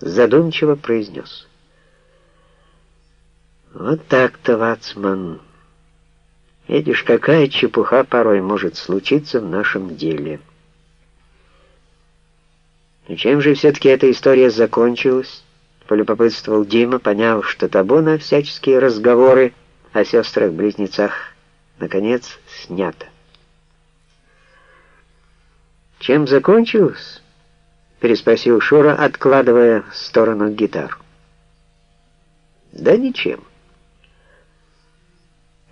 задумчиво произнес. «Вот так-то, Вацман. Видишь, какая чепуха порой может случиться в нашем деле». «И чем же все-таки эта история закончилась?» — полюбопытствовал Дима, поняв, что табу на всяческие разговоры о сестрах-близнецах наконец снято. «Чем закончилось?» — переспросил Шура, откладывая в сторону гитару. «Да ничем.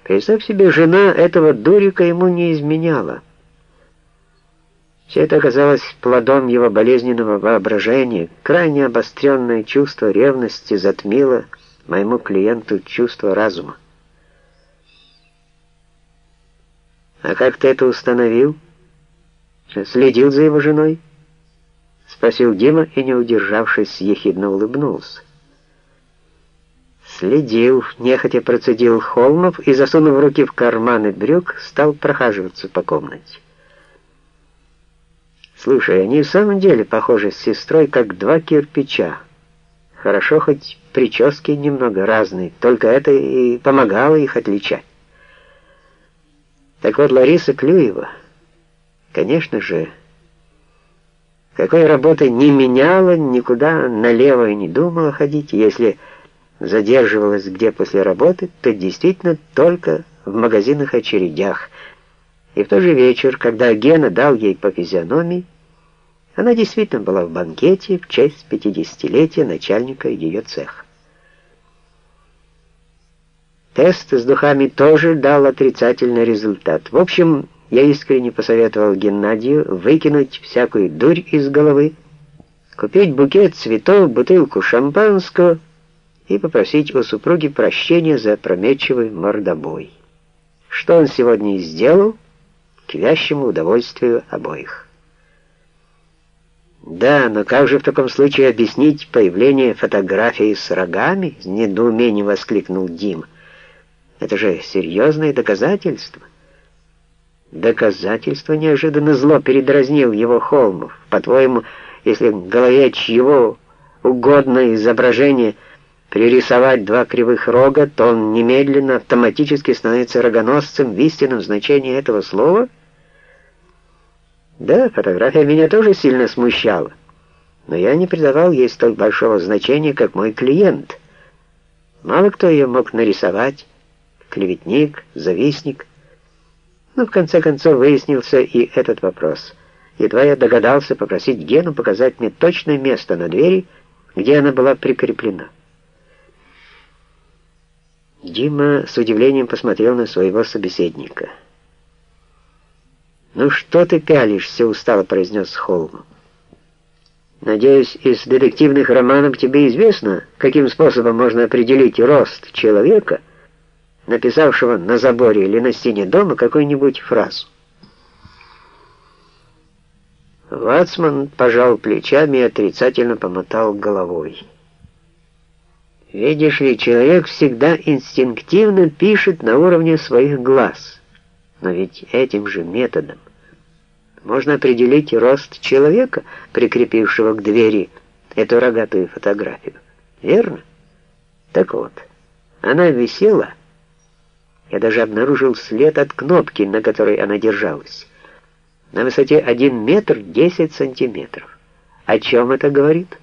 Представь себе, жена этого дурика ему не изменяла». Все это оказалось плодом его болезненного воображения. Крайне обостренное чувство ревности затмило моему клиенту чувство разума. «А как ты это установил? Следил за его женой?» — спросил Дима и, не удержавшись, ехидно улыбнулся. Следил, нехотя процедил Холмов и, засунув руки в карманы брюк, стал прохаживаться по комнате. Слушай, они в самом деле похожи с сестрой, как два кирпича. Хорошо, хоть прически немного разные, только это и помогало их отличать. Так вот, Лариса Клюева, конечно же, какой работы не меняла, никуда налево и не думала ходить, если задерживалась где после работы, то действительно только в магазинах очередях. И в тот же вечер, когда Гена дал ей по физиономии, она действительно была в банкете в честь 50-летия начальника ее цеха. Тест с духами тоже дал отрицательный результат. В общем, я искренне посоветовал Геннадию выкинуть всякую дурь из головы, купить букет цветов, бутылку шампанского и попросить у супруги прощения за опрометчивый мордобой. Что он сегодня и сделал, к вящему удовольствию обоих. Да, но как же в таком случае объяснить появление фотографии с рогами? С недоумением воскликнул Дим. Это же серьезное доказательство. Доказательство неожиданно зло передразнил его Холмов. По-твоему, если в голове чьего угодно изображение пририсовать два кривых рога, то он немедленно автоматически становится рогоносцем в истинном значении этого слова — да, фотография меня тоже сильно смущала, но я не придавал ей столь большого значения, как мой клиент. Мало кто ее мог нарисовать, клеветник, завистник. Но в конце концов выяснился и этот вопрос. Едва я догадался попросить Гену показать мне точное место на двери, где она была прикреплена. Дима с удивлением посмотрел на своего собеседника — «Ну что ты пялишься?» — устало произнес Холм. «Надеюсь, из детективных романов тебе известно, каким способом можно определить рост человека, написавшего на заборе или на стене дома какую-нибудь фразу». Вацман пожал плечами и отрицательно помотал головой. «Видишь ли, человек всегда инстинктивно пишет на уровне своих глаз». Но ведь этим же методом можно определить рост человека, прикрепившего к двери эту рогатую фотографию. Верно? Так вот, она висела. Я даже обнаружил след от кнопки, на которой она держалась. На высоте 1 метр 10 сантиметров. О чем это говорит?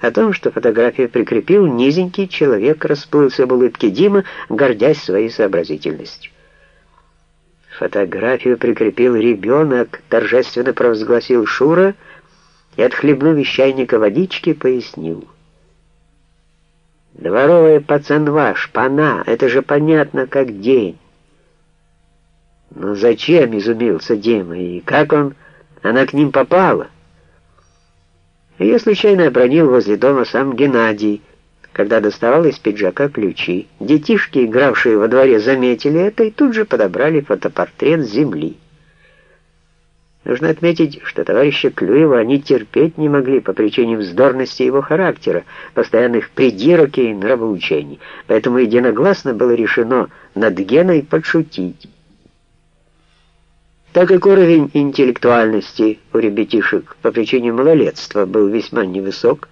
О том, что фотографию прикрепил низенький человек, расплылся в улыбке Дима, гордясь своей сообразительностью. Фотографию прикрепил ребенок, торжественно провозгласил Шура и, отхлебнув из чайника водички, пояснил. «Дворовая пацанва, шпана, это же понятно, как день». «Но зачем?» — изумился Дима. «И как он? Она к ним попала?» Ее случайно обронил возле дома сам Геннадий, когда доставал из пиджака ключи. Детишки, игравшие во дворе, заметили это и тут же подобрали фотопортрет земли. Нужно отметить, что товарища Клюева они терпеть не могли по причине вздорности его характера, постоянных придирок и нравоучений, поэтому единогласно было решено над Геной подшутить. Так как уровень интеллектуальности у ребятишек по причине малолетства был весьма невысок,